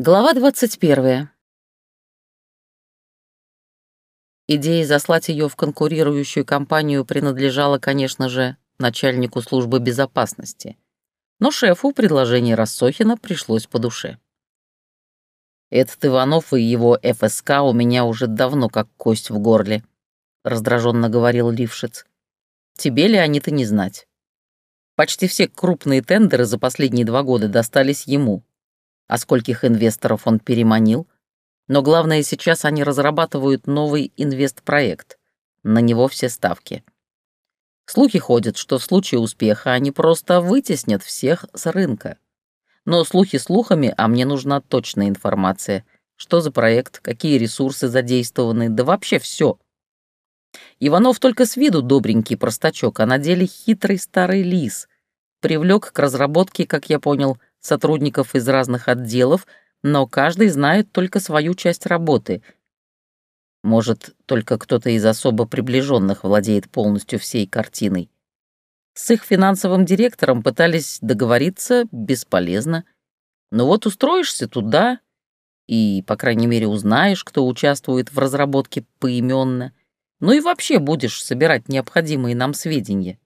Глава 21. Идея заслать ее в конкурирующую компанию принадлежала, конечно же, начальнику службы безопасности. Но шефу предложение Рассохина пришлось по душе. «Этот Иванов и его ФСК у меня уже давно как кость в горле», — раздраженно говорил Лившиц. «Тебе ли они-то не знать? Почти все крупные тендеры за последние два года достались ему, а скольких инвесторов он переманил. Но главное, сейчас они разрабатывают новый инвестпроект. На него все ставки. Слухи ходят, что в случае успеха они просто вытеснят всех с рынка. Но слухи слухами, а мне нужна точная информация. Что за проект, какие ресурсы задействованы, да вообще все. Иванов только с виду добренький простачок, а на деле хитрый старый лис. Привлек к разработке, как я понял, сотрудников из разных отделов, но каждый знает только свою часть работы. Может, только кто-то из особо приближенных владеет полностью всей картиной. С их финансовым директором пытались договориться бесполезно. Но вот устроишься туда и, по крайней мере, узнаешь, кто участвует в разработке поименно. Ну и вообще будешь собирать необходимые нам сведения.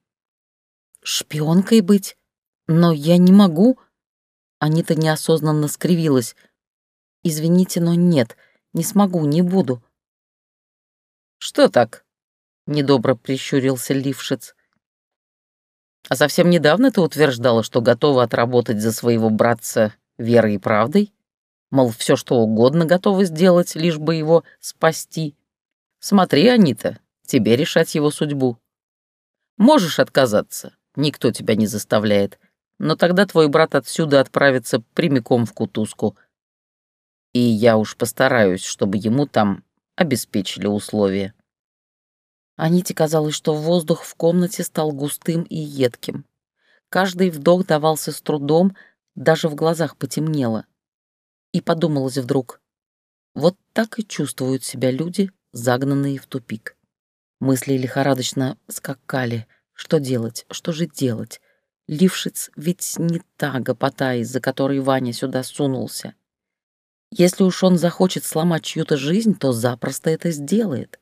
«Шпионкой быть? Но я не могу», Анита неосознанно скривилась. «Извините, но нет, не смогу, не буду». «Что так?» — недобро прищурился Лившиц. «А совсем недавно ты утверждала, что готова отработать за своего братца верой и правдой? Мол, все что угодно готова сделать, лишь бы его спасти. Смотри, Анита, тебе решать его судьбу. Можешь отказаться, никто тебя не заставляет но тогда твой брат отсюда отправится прямиком в кутузку. И я уж постараюсь, чтобы ему там обеспечили условия. Аните казалось, что воздух в комнате стал густым и едким. Каждый вдох давался с трудом, даже в глазах потемнело. И подумалось вдруг, вот так и чувствуют себя люди, загнанные в тупик. Мысли лихорадочно скакали. Что делать? Что же делать? Лившиц ведь не та гопота, из-за которой Ваня сюда сунулся. Если уж он захочет сломать чью-то жизнь, то запросто это сделает.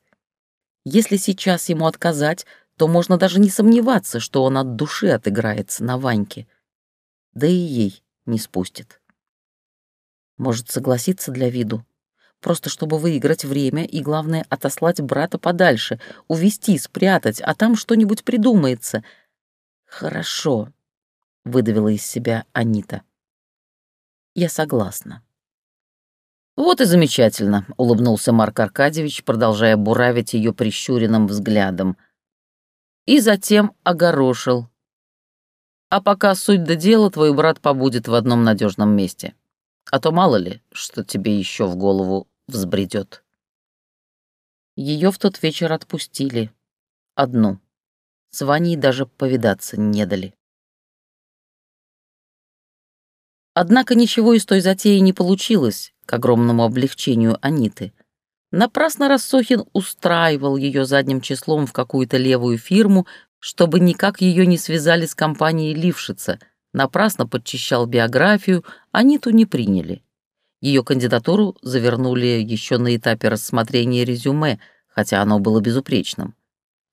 Если сейчас ему отказать, то можно даже не сомневаться, что он от души отыграется на Ваньке. Да и ей не спустит. Может согласиться для виду, просто чтобы выиграть время и, главное, отослать брата подальше, увести, спрятать, а там что-нибудь придумается. Хорошо, — выдавила из себя Анита. «Я согласна». «Вот и замечательно», — улыбнулся Марк Аркадьевич, продолжая буравить ее прищуренным взглядом. И затем огорошил. «А пока суть до дела, твой брат побудет в одном надежном месте. А то мало ли, что тебе еще в голову взбредет». Ее в тот вечер отпустили. Одну. С Ваней даже повидаться не дали. Однако ничего из той затеи не получилось, к огромному облегчению Аниты. Напрасно Рассохин устраивал ее задним числом в какую-то левую фирму, чтобы никак ее не связали с компанией Лившица, напрасно подчищал биографию, Аниту не приняли. Ее кандидатуру завернули еще на этапе рассмотрения резюме, хотя оно было безупречным.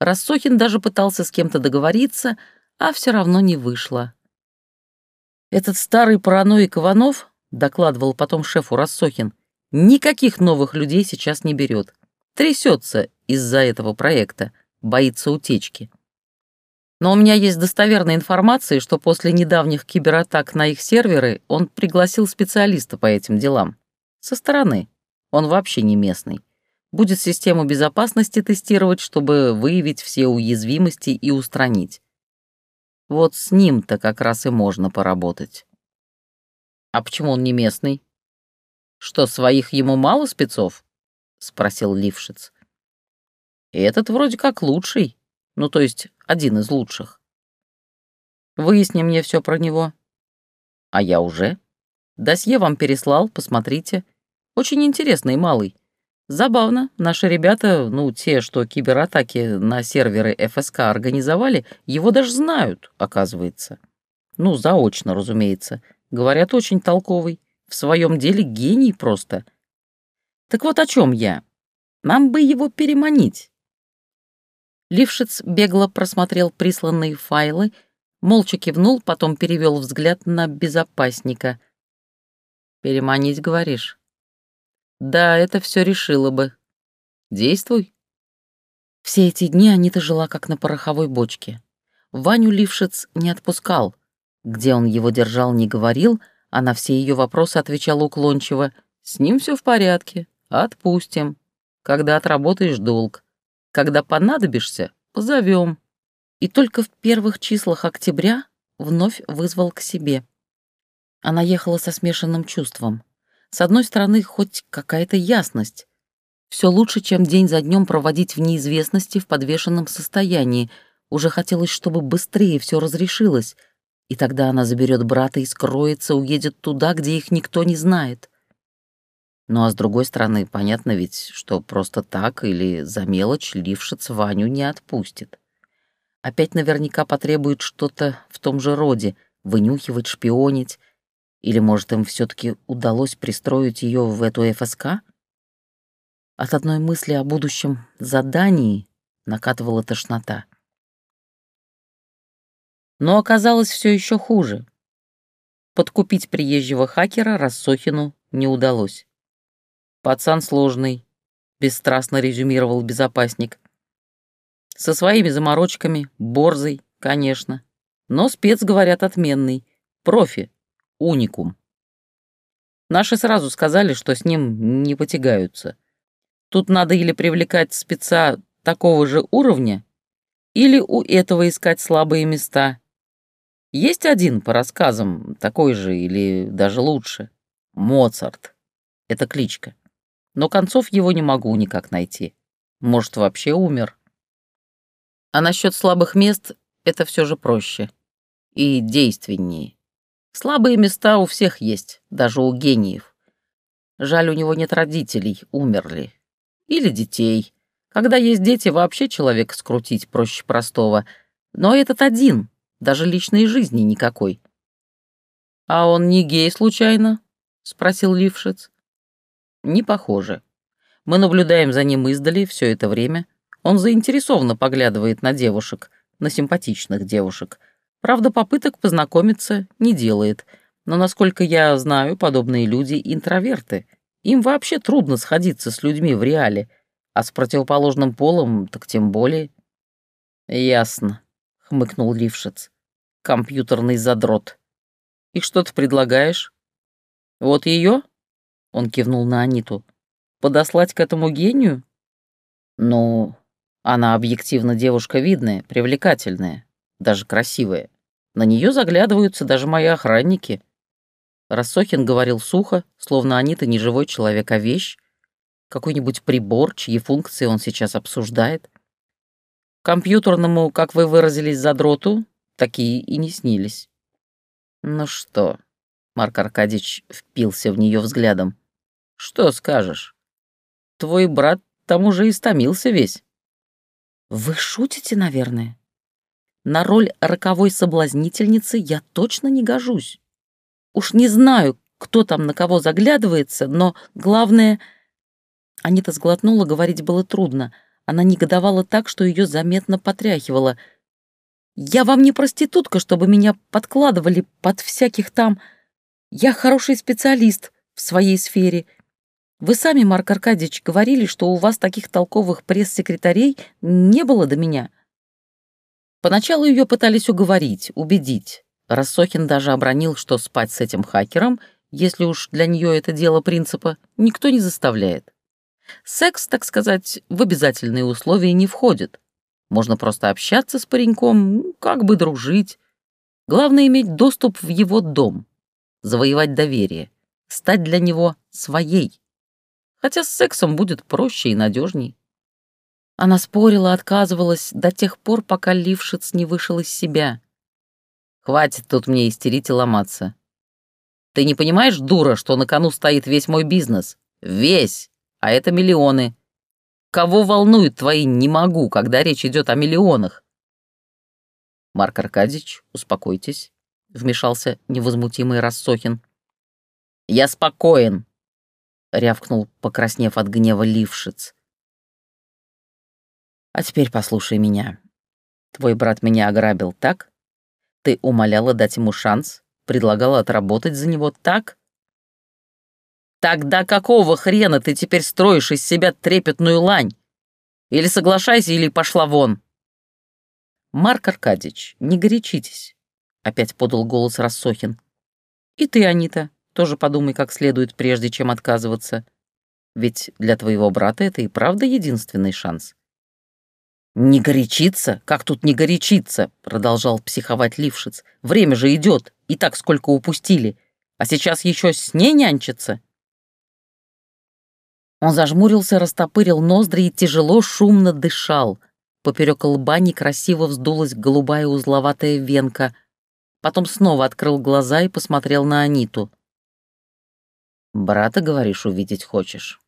Рассохин даже пытался с кем-то договориться, а все равно не вышло. Этот старый параноик Иванов, докладывал потом шефу Рассохин, никаких новых людей сейчас не берет. Трясется из-за этого проекта, боится утечки. Но у меня есть достоверная информация, что после недавних кибератак на их серверы он пригласил специалиста по этим делам. Со стороны. Он вообще не местный. Будет систему безопасности тестировать, чтобы выявить все уязвимости и устранить. Вот с ним-то как раз и можно поработать. А почему он не местный? Что, своих ему мало спецов? Спросил Лившиц. Этот вроде как лучший, ну то есть один из лучших. Выясни мне все про него. А я уже. Досье вам переслал, посмотрите. Очень интересный малый. Забавно, наши ребята, ну, те, что кибератаки на серверы ФСК организовали, его даже знают, оказывается. Ну, заочно, разумеется. Говорят, очень толковый. В своем деле гений просто. Так вот о чем я. Нам бы его переманить. Лившиц бегло просмотрел присланные файлы, молча кивнул, потом перевел взгляд на безопасника. «Переманить, говоришь?» «Да, это все решило бы. Действуй». Все эти дни Анита жила как на пороховой бочке. Ваню Лившиц не отпускал. Где он его держал, не говорил, а на все ее вопросы отвечал уклончиво. «С ним все в порядке. Отпустим. Когда отработаешь долг. Когда понадобишься, позовем». И только в первых числах октября вновь вызвал к себе. Она ехала со смешанным чувством. С одной стороны, хоть какая-то ясность. Все лучше, чем день за днем проводить в неизвестности в подвешенном состоянии. Уже хотелось, чтобы быстрее все разрешилось. И тогда она заберет брата и скроется, уедет туда, где их никто не знает. Ну а с другой стороны, понятно ведь, что просто так или за мелочь Лившиц Ваню не отпустит. Опять наверняка потребует что-то в том же роде — вынюхивать, шпионить. Или, может, им все таки удалось пристроить ее в эту ФСК? От одной мысли о будущем задании накатывала тошнота. Но оказалось все еще хуже. Подкупить приезжего хакера Рассохину не удалось. «Пацан сложный», — бесстрастно резюмировал безопасник. «Со своими заморочками, борзый, конечно. Но спец, говорят, отменный. Профи. Уникум. Наши сразу сказали, что с ним не потягаются. Тут надо или привлекать спеца такого же уровня, или у этого искать слабые места. Есть один, по рассказам, такой же или даже лучше. Моцарт. Это кличка. Но концов его не могу никак найти. Может, вообще умер. А насчет слабых мест это все же проще. И действеннее. Слабые места у всех есть, даже у гениев. Жаль, у него нет родителей, умерли. Или детей. Когда есть дети, вообще человека скрутить проще простого. Но этот один, даже личной жизни никакой. «А он не гей, случайно?» — спросил Лившиц. «Не похоже. Мы наблюдаем за ним издали все это время. Он заинтересованно поглядывает на девушек, на симпатичных девушек. Правда, попыток познакомиться не делает. Но, насколько я знаю, подобные люди — интроверты. Им вообще трудно сходиться с людьми в реале, а с противоположным полом так тем более. «Ясно», — хмыкнул Лившиц. «Компьютерный задрот. И что ты предлагаешь?» «Вот ее?» — он кивнул на Аниту. «Подослать к этому гению?» «Ну, она объективно девушка видная, привлекательная даже красивая. На нее заглядываются даже мои охранники. Рассохин говорил сухо, словно они-то не живой человек, а вещь. Какой-нибудь прибор, чьи функции он сейчас обсуждает. Компьютерному, как вы выразились, задроту, такие и не снились. Ну что, Марк Аркадьевич впился в нее взглядом. Что скажешь? Твой брат там уже истомился весь. Вы шутите, наверное? На роль роковой соблазнительницы я точно не гожусь. Уж не знаю, кто там на кого заглядывается, но главное... Анита сглотнула, говорить было трудно. Она негодовала так, что ее заметно потряхивало. «Я вам не проститутка, чтобы меня подкладывали под всяких там... Я хороший специалист в своей сфере. Вы сами, Марк Аркадьевич, говорили, что у вас таких толковых пресс-секретарей не было до меня». Поначалу ее пытались уговорить, убедить. Рассохин даже обронил, что спать с этим хакером, если уж для нее это дело принципа, никто не заставляет. Секс, так сказать, в обязательные условия не входит. Можно просто общаться с пареньком, как бы дружить. Главное — иметь доступ в его дом, завоевать доверие, стать для него своей. Хотя с сексом будет проще и надежней. Она спорила, отказывалась до тех пор, пока Лившиц не вышел из себя. «Хватит тут мне истерить и ломаться. Ты не понимаешь, дура, что на кону стоит весь мой бизнес? Весь! А это миллионы. Кого волнуют твои «не могу», когда речь идет о миллионах?» «Марк Аркадьевич, успокойтесь», — вмешался невозмутимый Рассохин. «Я спокоен», — рявкнул, покраснев от гнева Лившиц. «А теперь послушай меня. Твой брат меня ограбил, так? Ты умоляла дать ему шанс, предлагала отработать за него, так? Тогда какого хрена ты теперь строишь из себя трепетную лань? Или соглашайся, или пошла вон!» «Марк Аркадьевич, не горячитесь», — опять подал голос Рассохин. «И ты, Анита, тоже подумай как следует, прежде чем отказываться. Ведь для твоего брата это и правда единственный шанс». «Не горячиться? Как тут не горячиться?» — продолжал психовать Лившиц. «Время же идет, и так сколько упустили. А сейчас еще с ней нянчиться?» Он зажмурился, растопырил ноздри и тяжело, шумно дышал. Поперек лба некрасиво вздулась голубая узловатая венка. Потом снова открыл глаза и посмотрел на Аниту. «Брата, говоришь, увидеть хочешь?»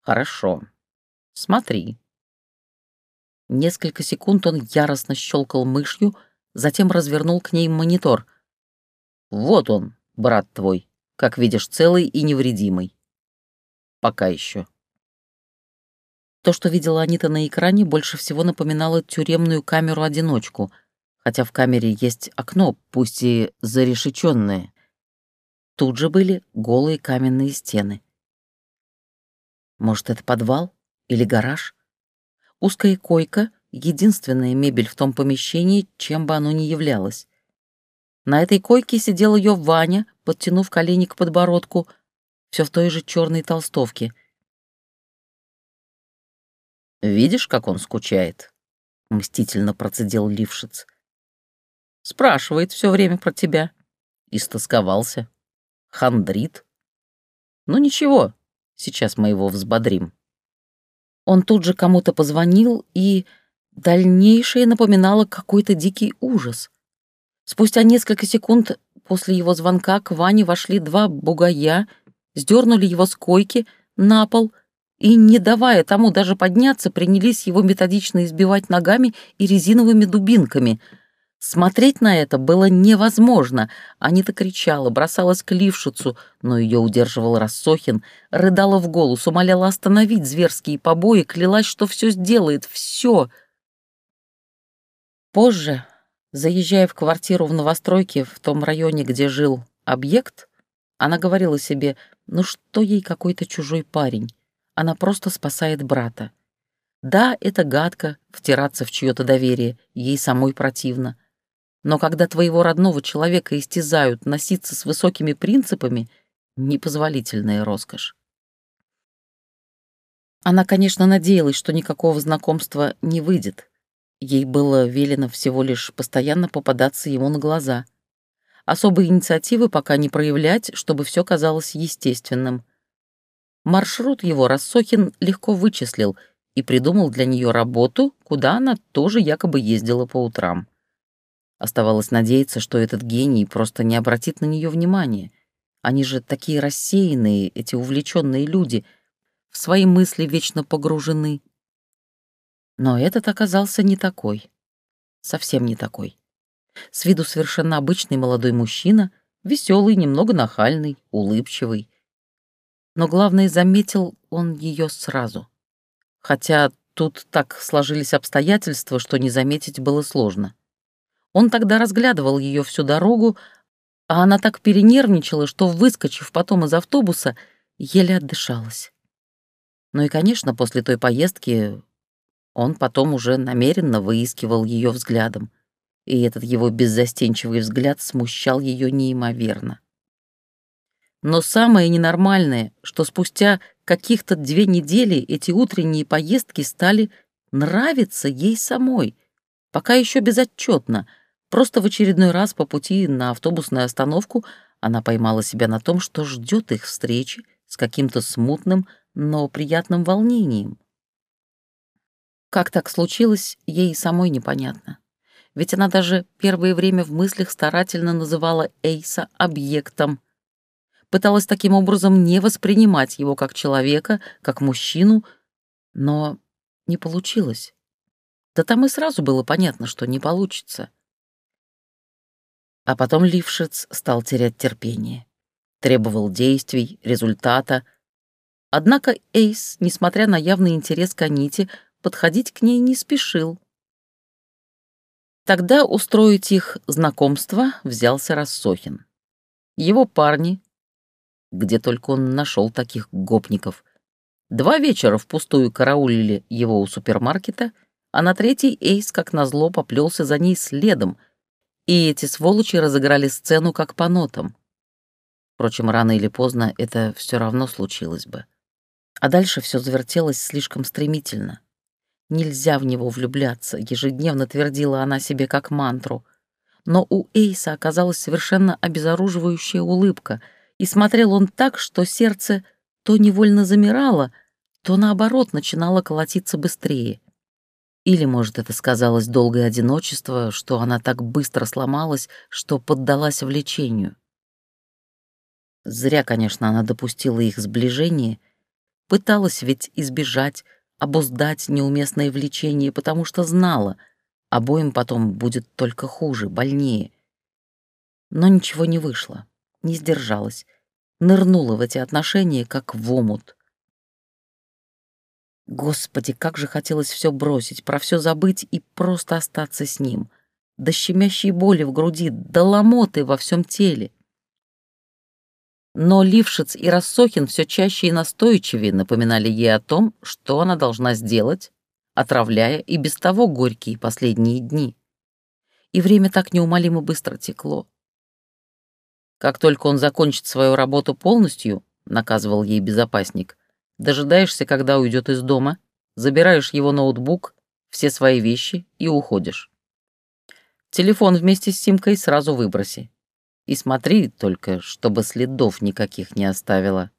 «Хорошо. Смотри». Несколько секунд он яростно щелкал мышью, затем развернул к ней монитор. «Вот он, брат твой, как видишь, целый и невредимый. Пока еще». То, что видела Анита на экране, больше всего напоминало тюремную камеру-одиночку, хотя в камере есть окно, пусть и зарешеченное. Тут же были голые каменные стены. Может, это подвал или гараж? Узкая койка — единственная мебель в том помещении, чем бы оно ни являлось. На этой койке сидел ее Ваня, подтянув колени к подбородку, все в той же черной толстовке — Видишь, как он скучает?» — мстительно процедил Лившиц. «Спрашивает все время про тебя. Истосковался. Хандрит. Ну ничего, сейчас мы его взбодрим». Он тут же кому-то позвонил, и дальнейшее напоминало какой-то дикий ужас. Спустя несколько секунд после его звонка к Ване вошли два бугая, сдернули его с койки на пол — и, не давая тому даже подняться, принялись его методично избивать ногами и резиновыми дубинками. Смотреть на это было невозможно. Анита кричала, бросалась к Лившицу, но ее удерживал Рассохин, рыдала в голос, умоляла остановить зверские побои, клялась, что все сделает, все. Позже, заезжая в квартиру в новостройке в том районе, где жил объект, она говорила себе, ну что ей какой-то чужой парень она просто спасает брата. Да, это гадко, втираться в чье-то доверие, ей самой противно. Но когда твоего родного человека истязают, носиться с высокими принципами — непозволительная роскошь. Она, конечно, надеялась, что никакого знакомства не выйдет. Ей было велено всего лишь постоянно попадаться ему на глаза. Особой инициативы пока не проявлять, чтобы все казалось естественным — Маршрут его Рассохин легко вычислил и придумал для нее работу, куда она тоже якобы ездила по утрам. Оставалось надеяться, что этот гений просто не обратит на нее внимания. Они же такие рассеянные, эти увлеченные люди, в свои мысли вечно погружены. Но этот оказался не такой. Совсем не такой. С виду совершенно обычный молодой мужчина, веселый, немного нахальный, улыбчивый но главное, заметил он ее сразу. Хотя тут так сложились обстоятельства, что не заметить было сложно. Он тогда разглядывал ее всю дорогу, а она так перенервничала, что, выскочив потом из автобуса, еле отдышалась. Ну и, конечно, после той поездки он потом уже намеренно выискивал ее взглядом, и этот его беззастенчивый взгляд смущал ее неимоверно. Но самое ненормальное, что спустя каких-то две недели эти утренние поездки стали нравиться ей самой, пока еще безотчетно. Просто в очередной раз по пути на автобусную остановку она поймала себя на том, что ждет их встречи с каким-то смутным, но приятным волнением. Как так случилось, ей самой непонятно. Ведь она даже первое время в мыслях старательно называла Эйса объектом, пыталась таким образом не воспринимать его как человека, как мужчину, но не получилось. Да там и сразу было понятно, что не получится. А потом Лившиц стал терять терпение. требовал действий, результата. Однако Эйс, несмотря на явный интерес к Аните, подходить к ней не спешил. Тогда устроить их знакомство взялся Рассохин. Его парни, где только он нашел таких гопников, два вечера впустую караулили его у супермаркета, а на третий Эйс, как назло, поплелся за ней следом, и эти сволочи разыграли сцену как по нотам. Впрочем, рано или поздно это все равно случилось бы. А дальше все завертелось слишком стремительно. Нельзя в него влюбляться, ежедневно твердила она себе как мантру. Но у Эйса оказалась совершенно обезоруживающая улыбка, и смотрел он так, что сердце то невольно замирало, то наоборот начинало колотиться быстрее. Или, может, это сказалось долгое одиночество, что она так быстро сломалась, что поддалась влечению. Зря, конечно, она допустила их сближение. Пыталась ведь избежать, обуздать неуместное влечение, потому что знала, обоим потом будет только хуже, больнее. Но ничего не вышло, не сдержалась, нырнула в эти отношения, как в омут. Господи, как же хотелось все бросить, про все забыть и просто остаться с ним. До щемящей боли в груди, до ломоты во всем теле. Но Лившиц и Рассохин все чаще и настойчивее напоминали ей о том, что она должна сделать, отравляя и без того горькие последние дни. И время так неумолимо быстро текло. Как только он закончит свою работу полностью, наказывал ей безопасник, дожидаешься, когда уйдет из дома, забираешь его ноутбук, все свои вещи и уходишь. Телефон вместе с симкой сразу выброси. И смотри только, чтобы следов никаких не оставила.